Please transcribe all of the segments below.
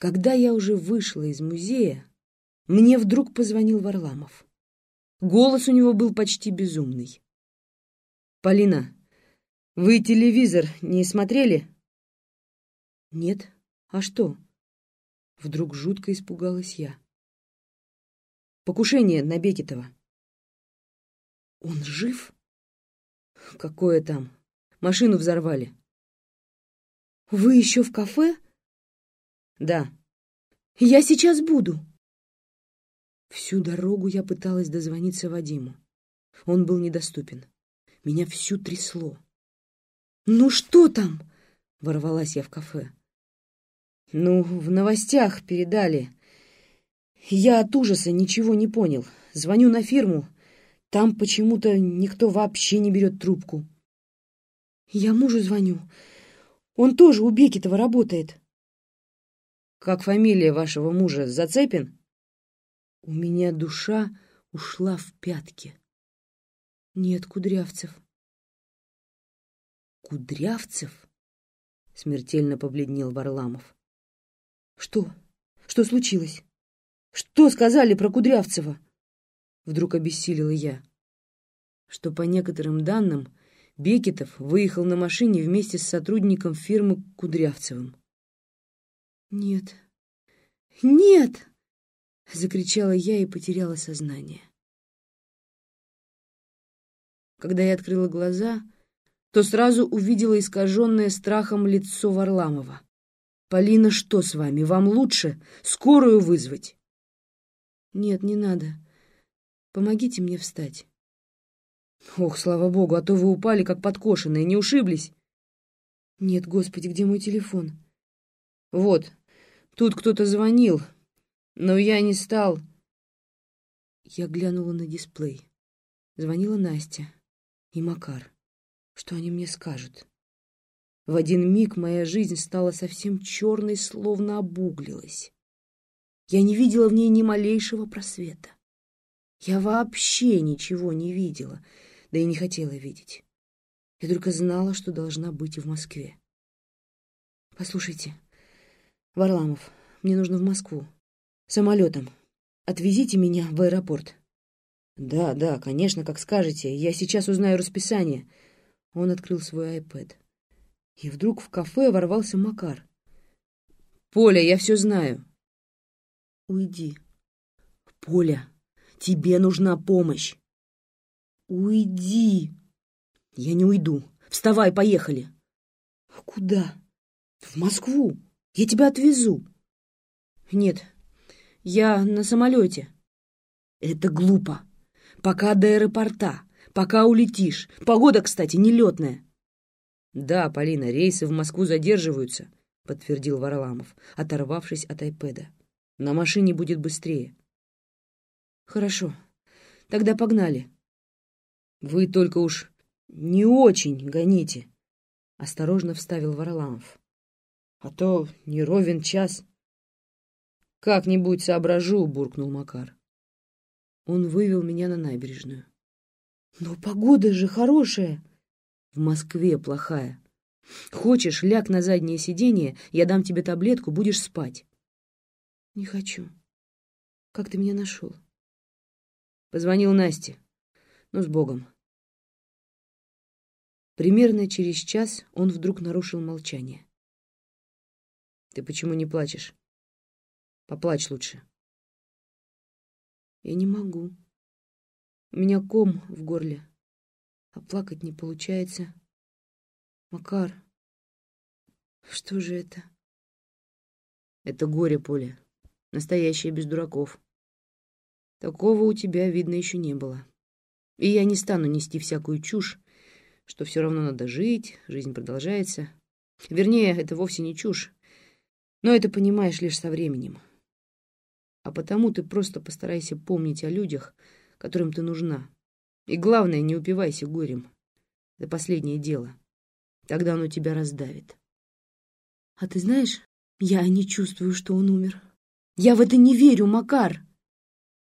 Когда я уже вышла из музея, мне вдруг позвонил Варламов. Голос у него был почти безумный. «Полина, вы телевизор не смотрели?» «Нет. А что?» Вдруг жутко испугалась я. «Покушение на Бекетова». «Он жив?» «Какое там? Машину взорвали». «Вы еще в кафе?» «Да». «Я сейчас буду». Всю дорогу я пыталась дозвониться Вадиму. Он был недоступен. Меня всю трясло. «Ну что там?» — ворвалась я в кафе. «Ну, в новостях передали. Я от ужаса ничего не понял. Звоню на фирму. Там почему-то никто вообще не берет трубку». «Я мужу звоню. Он тоже у Бекетова работает». «Как фамилия вашего мужа? Зацепин?» У меня душа ушла в пятки. Нет, Кудрявцев. Кудрявцев? Смертельно побледнел Варламов. Что? Что случилось? Что сказали про Кудрявцева? Вдруг обессилила я. Что по некоторым данным Бекетов выехал на машине вместе с сотрудником фирмы Кудрявцевым. Нет. Нет! Закричала я и потеряла сознание. Когда я открыла глаза, то сразу увидела искаженное страхом лицо Варламова. «Полина, что с вами? Вам лучше? Скорую вызвать?» «Нет, не надо. Помогите мне встать». «Ох, слава богу, а то вы упали, как подкошенные, не ушиблись?» «Нет, господи, где мой телефон?» «Вот, тут кто-то звонил, но я не стал...» Я глянула на дисплей. Звонила Настя и Макар. Что они мне скажут? В один миг моя жизнь стала совсем черной, словно обуглилась. Я не видела в ней ни малейшего просвета. Я вообще ничего не видела, да и не хотела видеть. Я только знала, что должна быть в Москве. Послушайте, Варламов, мне нужно в Москву. Самолетом. Отвезите меня в аэропорт. Да, да, конечно, как скажете. Я сейчас узнаю расписание. Он открыл свой iPad. И вдруг в кафе ворвался Макар. Поля, я все знаю. Уйди. Поля, тебе нужна помощь. Уйди. Я не уйду. Вставай, поехали. Куда? В Москву. Я тебя отвезу. Нет, я на самолете. Это глупо. Пока до аэропорта, пока улетишь. Погода, кстати, нелетная. Да, Полина, рейсы в Москву задерживаются, подтвердил Варламов, оторвавшись от айпэда. На машине будет быстрее. Хорошо, тогда погнали. Вы только уж не очень гоните, осторожно вставил Варламов. А то не ровен час. «Как-нибудь соображу», — буркнул Макар. Он вывел меня на набережную. «Но погода же хорошая!» «В Москве плохая. Хочешь, ляг на заднее сиденье, я дам тебе таблетку, будешь спать». «Не хочу. Как ты меня нашел?» Позвонил Насте. Ну, с Богом. Примерно через час он вдруг нарушил молчание. «Ты почему не плачешь?» Поплачь лучше. Я не могу. У меня ком в горле, а плакать не получается. Макар, что же это? Это горе, Поля. Настоящее без дураков. Такого у тебя, видно, еще не было. И я не стану нести всякую чушь, что все равно надо жить, жизнь продолжается. Вернее, это вовсе не чушь, но это понимаешь лишь со временем. А потому ты просто постарайся помнить о людях, которым ты нужна. И главное, не упивайся горем. Это последнее дело. Тогда оно тебя раздавит. А ты знаешь, я не чувствую, что он умер. Я в это не верю, Макар.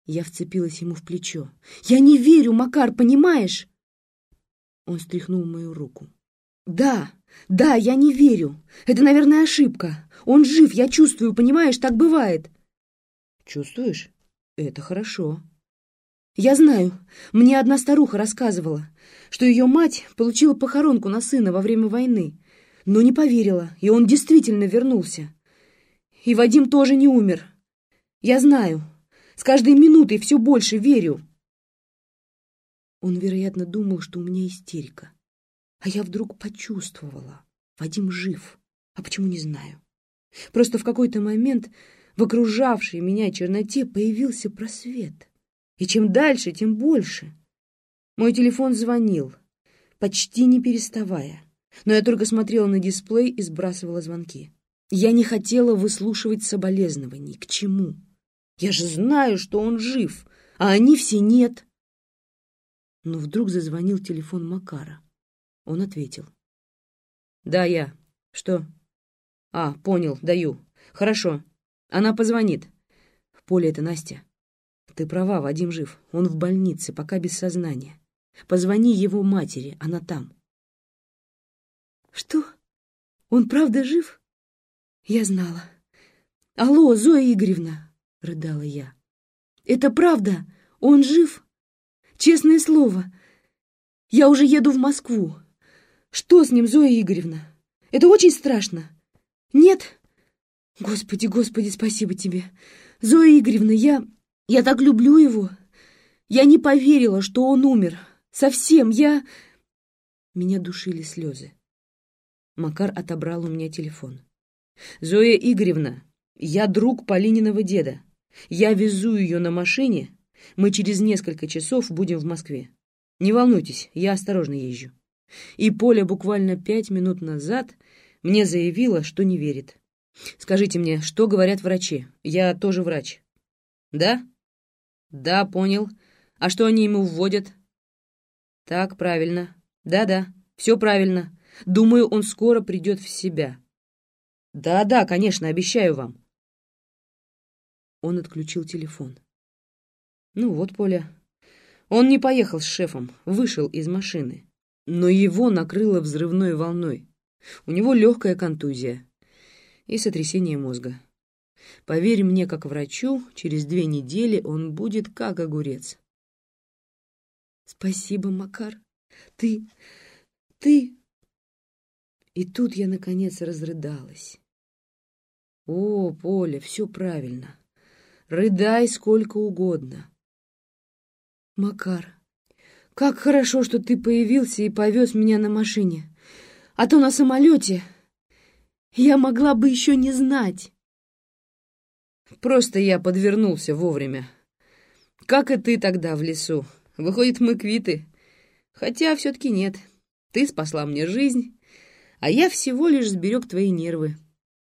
Я вцепилась ему в плечо. Я не верю, Макар, понимаешь? Он стряхнул мою руку. Да, Да, я не верю. Это, наверное, ошибка. Он жив, я чувствую, понимаешь, так бывает. Чувствуешь? Это хорошо. Я знаю. Мне одна старуха рассказывала, что ее мать получила похоронку на сына во время войны, но не поверила, и он действительно вернулся. И Вадим тоже не умер. Я знаю. С каждой минутой все больше верю. Он, вероятно, думал, что у меня истерика. А я вдруг почувствовала. Вадим жив. А почему, не знаю. Просто в какой-то момент в окружавшей меня черноте появился просвет. И чем дальше, тем больше. Мой телефон звонил, почти не переставая. Но я только смотрела на дисплей и сбрасывала звонки. Я не хотела выслушивать соболезнований. К чему? Я же знаю, что он жив, а они все нет. Но вдруг зазвонил телефон Макара. Он ответил. «Да, я. Что?» «А, понял, даю. Хорошо. Она позвонит. В поле это Настя. Ты права, Вадим жив. Он в больнице, пока без сознания. Позвони его матери, она там». «Что? Он правда жив?» «Я знала. Алло, Зоя Игоревна!» — рыдала я. «Это правда? Он жив? Честное слово. Я уже еду в Москву. Что с ним, Зоя Игоревна? Это очень страшно. Нет? Господи, Господи, спасибо тебе. Зоя Игоревна, я... Я так люблю его. Я не поверила, что он умер. Совсем, я... Меня душили слезы. Макар отобрал у меня телефон. «Зоя Игоревна, я друг Полининого деда. Я везу ее на машине. Мы через несколько часов будем в Москве. Не волнуйтесь, я осторожно езжу» и Поля буквально пять минут назад мне заявила, что не верит. Скажите мне, что говорят врачи? Я тоже врач. Да? Да, понял. А что они ему вводят? Так, правильно. Да-да, все правильно. Думаю, он скоро придет в себя. Да-да, конечно, обещаю вам. Он отключил телефон. Ну вот, Поля. Он не поехал с шефом, вышел из машины но его накрыло взрывной волной. У него легкая контузия и сотрясение мозга. Поверь мне, как врачу, через две недели он будет как огурец. Спасибо, Макар. Ты... ты... И тут я, наконец, разрыдалась. О, Поля, все правильно. Рыдай сколько угодно. Макар, как хорошо, что ты появился и повез меня на машине. А то на самолете я могла бы еще не знать. Просто я подвернулся вовремя. Как и ты тогда в лесу. Выходит, мы квиты. Хотя все-таки нет. Ты спасла мне жизнь, а я всего лишь сберег твои нервы.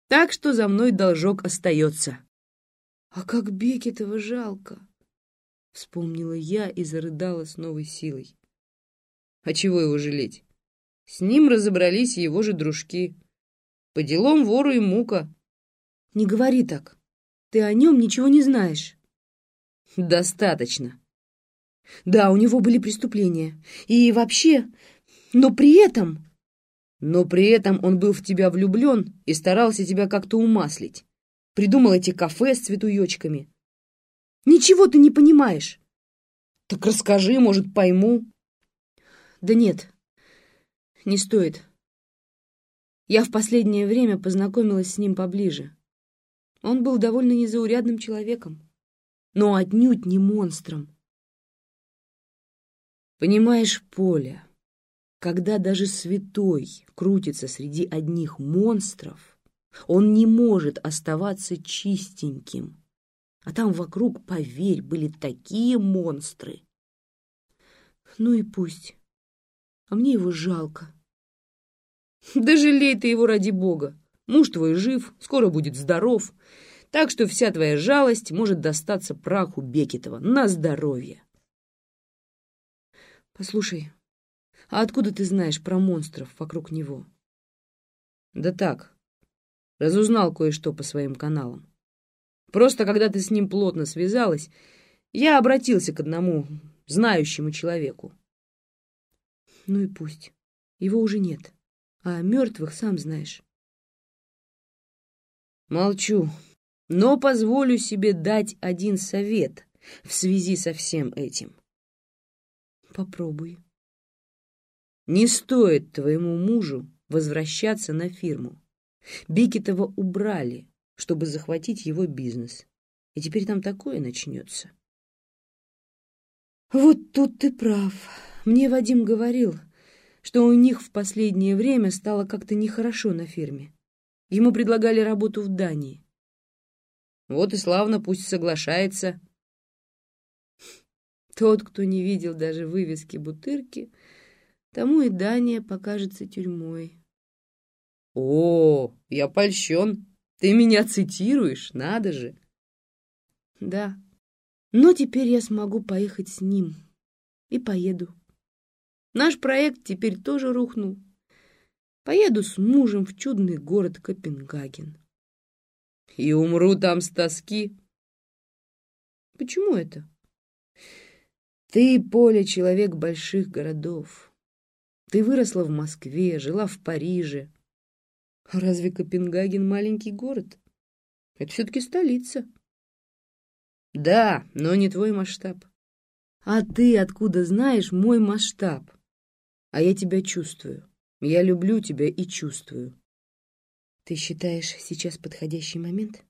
Так что за мной должок остается. А как Бекетова жалко. Вспомнила я и зарыдала с новой силой. А чего его жалеть? С ним разобрались его же дружки. По делам вору и мука. Не говори так. Ты о нем ничего не знаешь. Достаточно. Да, у него были преступления. И вообще... Но при этом... Но при этом он был в тебя влюблен и старался тебя как-то умаслить. Придумал эти кафе с цветуёчками. Ничего ты не понимаешь. Так расскажи, может, пойму. Да нет, не стоит. Я в последнее время познакомилась с ним поближе. Он был довольно незаурядным человеком, но отнюдь не монстром. Понимаешь, Поля, когда даже святой крутится среди одних монстров, он не может оставаться чистеньким. А там вокруг, поверь, были такие монстры. Ну и пусть. А мне его жалко. Да жалей ты его ради бога. Муж твой жив, скоро будет здоров. Так что вся твоя жалость может достаться праху Бекетова на здоровье. Послушай, а откуда ты знаешь про монстров вокруг него? Да так, разузнал кое-что по своим каналам. Просто когда ты с ним плотно связалась, я обратился к одному знающему человеку. Ну и пусть. Его уже нет. А мертвых сам знаешь. Молчу, но позволю себе дать один совет в связи со всем этим. Попробуй. Не стоит твоему мужу возвращаться на фирму. Бикетова убрали, чтобы захватить его бизнес. И теперь там такое начнется. Вот тут ты прав. Мне Вадим говорил, что у них в последнее время стало как-то нехорошо на фирме. Ему предлагали работу в Дании. Вот и славно, пусть соглашается. Тот, кто не видел даже вывески бутырки, тому и Дания покажется тюрьмой. О, я польщен. Ты меня цитируешь, надо же. Да, но теперь я смогу поехать с ним. И поеду. Наш проект теперь тоже рухнул. Поеду с мужем в чудный город Копенгаген. И умру там с тоски. Почему это? Ты, Поля, человек больших городов. Ты выросла в Москве, жила в Париже. Разве Копенгаген маленький город? Это все-таки столица. Да, но не твой масштаб. А ты откуда знаешь мой масштаб? А я тебя чувствую. Я люблю тебя и чувствую. Ты считаешь сейчас подходящий момент?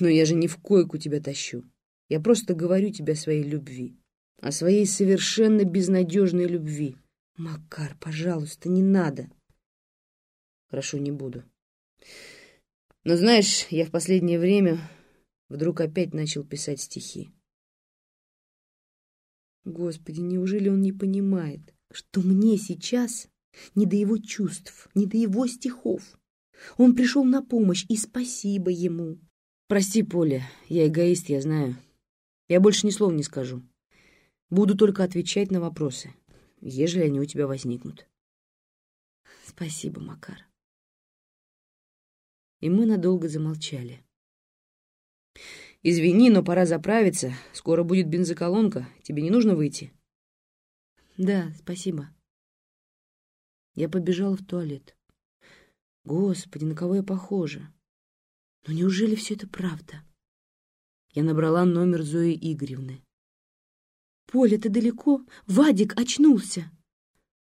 Но я же не в койку тебя тащу. Я просто говорю тебе о своей любви. О своей совершенно безнадежной любви. Макар, пожалуйста, не надо. Хорошо, не буду. Но знаешь, я в последнее время вдруг опять начал писать стихи. Господи, неужели он не понимает, что мне сейчас не до его чувств, не до его стихов? Он пришел на помощь, и спасибо ему. Прости, Поля, я эгоист, я знаю. Я больше ни слова не скажу. Буду только отвечать на вопросы, ежели они у тебя возникнут. Спасибо, Макар. И мы надолго замолчали. Извини, но пора заправиться. Скоро будет бензоколонка. Тебе не нужно выйти? Да, спасибо. Я побежала в туалет. Господи, на кого я похожа? Но неужели все это правда? Я набрала номер Зои Игоревны. «Поля, ты далеко? Вадик очнулся!»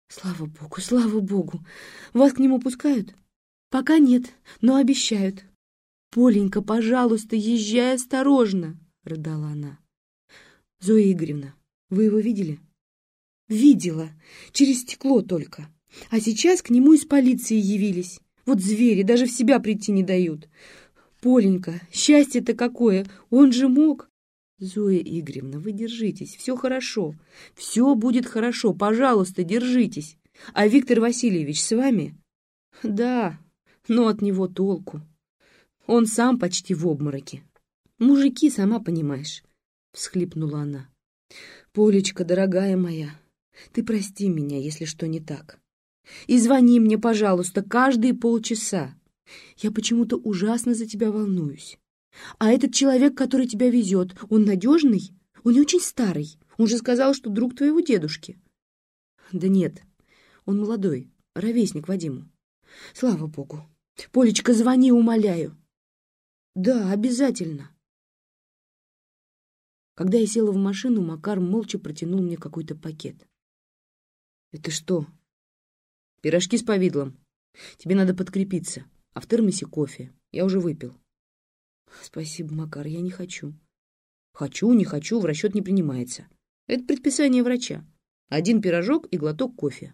«Слава богу, слава богу! Вас к нему пускают?» «Пока нет, но обещают». «Поленька, пожалуйста, езжай осторожно!» — рыдала она. «Зоя Игоревна, вы его видели?» «Видела. Через стекло только. А сейчас к нему из полиции явились. Вот звери, даже в себя прийти не дают. Поленька, счастье-то какое! Он же мог!» «Зоя Игоревна, вы держитесь, все хорошо. Все будет хорошо, пожалуйста, держитесь. А Виктор Васильевич с вами?» «Да, но от него толку. Он сам почти в обмороке. Мужики, сама понимаешь, — всхлипнула она. Полечка, дорогая моя, ты прости меня, если что не так. И звони мне, пожалуйста, каждые полчаса. Я почему-то ужасно за тебя волнуюсь. А этот человек, который тебя везет, он надежный? Он не очень старый. Он же сказал, что друг твоего дедушки. Да нет, он молодой, ровесник Вадиму. Слава богу. Полечка, звони, умоляю. Да, обязательно. Когда я села в машину, Макар молча протянул мне какой-то пакет. Это что? Пирожки с повидлом. Тебе надо подкрепиться. А в термосе кофе. Я уже выпил. Спасибо, Макар, я не хочу. Хочу, не хочу, в расчет не принимается. Это предписание врача. Один пирожок и глоток кофе.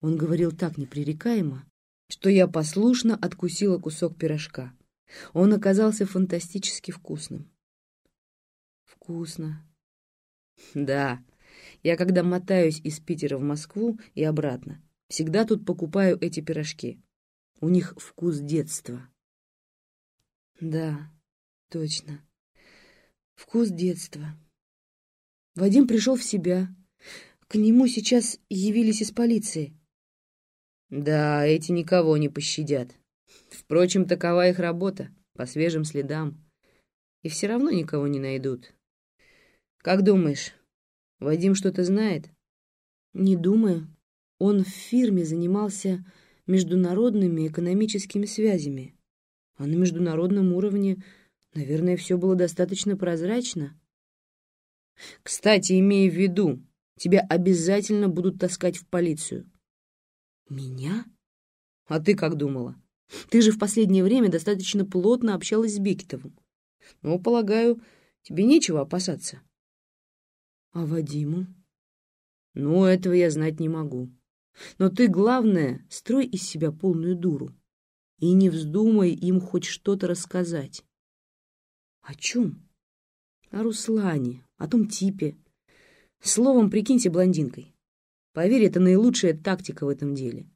Он говорил так непререкаемо, что я послушно откусила кусок пирожка. Он оказался фантастически вкусным. Вкусно. Да, я когда мотаюсь из Питера в Москву и обратно, всегда тут покупаю эти пирожки. У них вкус детства. Да, точно. Вкус детства. Вадим пришел в себя. К нему сейчас явились из полиции. Да, эти никого не пощадят. Впрочем, такова их работа, по свежим следам. И все равно никого не найдут. Как думаешь, Вадим что-то знает? Не думаю. Он в фирме занимался международными экономическими связями, а на международном уровне, наверное, все было достаточно прозрачно. Кстати, имей в виду, тебя обязательно будут таскать в полицию. Меня? А ты как думала? Ты же в последнее время достаточно плотно общалась с Бекетовым. Ну, полагаю, тебе нечего опасаться. А Вадиму? Ну, этого я знать не могу. Но ты, главное, строй из себя полную дуру. И не вздумай им хоть что-то рассказать. О чем? О Руслане, о том типе. Словом, прикиньте блондинкой. Поверь, это наилучшая тактика в этом деле.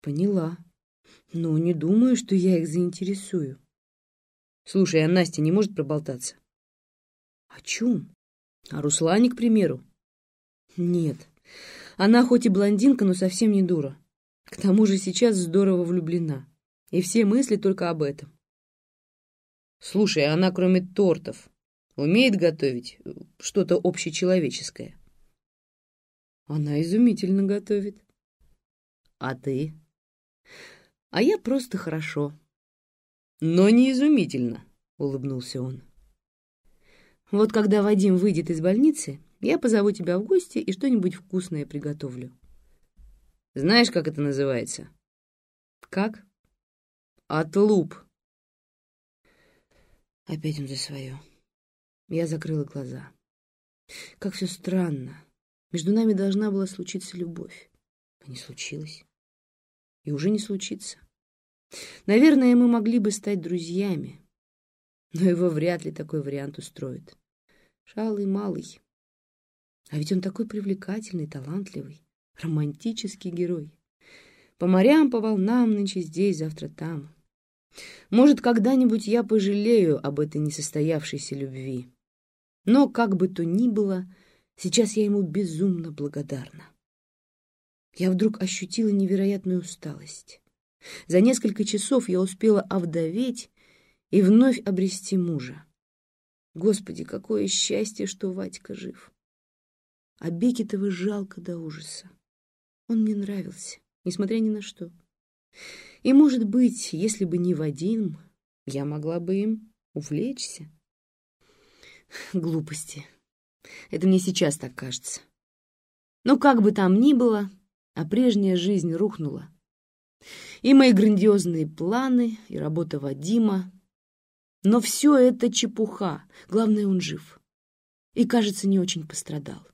Поняла. Но не думаю, что я их заинтересую. Слушай, а Настя не может проболтаться? О чем? О Руслане, к примеру. Нет. Она хоть и блондинка, но совсем не дура. К тому же сейчас здорово влюблена. И все мысли только об этом. Слушай, а она кроме тортов умеет готовить что-то общечеловеческое? Она изумительно готовит. А ты? А я просто хорошо. Но не изумительно, улыбнулся он. Вот когда Вадим выйдет из больницы, я позову тебя в гости и что-нибудь вкусное приготовлю. Знаешь, как это называется? Как? Отлуп. Опять он за свое. Я закрыла глаза. Как все странно. Между нами должна была случиться любовь. А не случилось. И уже не случится. Наверное, мы могли бы стать друзьями. Но его вряд ли такой вариант устроит. Шалый малый. А ведь он такой привлекательный, талантливый, романтический герой. По морям, по волнам, нынче здесь, завтра там. Может, когда-нибудь я пожалею об этой несостоявшейся любви. Но, как бы то ни было, сейчас я ему безумно благодарна. Я вдруг ощутила невероятную усталость. За несколько часов я успела овдоветь и вновь обрести мужа. Господи, какое счастье, что Вадька жив. А Бекетова жалко до ужаса. Он мне нравился, несмотря ни на что. И, может быть, если бы не Вадим, я могла бы им увлечься. Глупости. Это мне сейчас так кажется. Но как бы там ни было, а прежняя жизнь рухнула. И мои грандиозные планы, и работа Вадима. Но все это чепуха. Главное, он жив. И, кажется, не очень пострадал.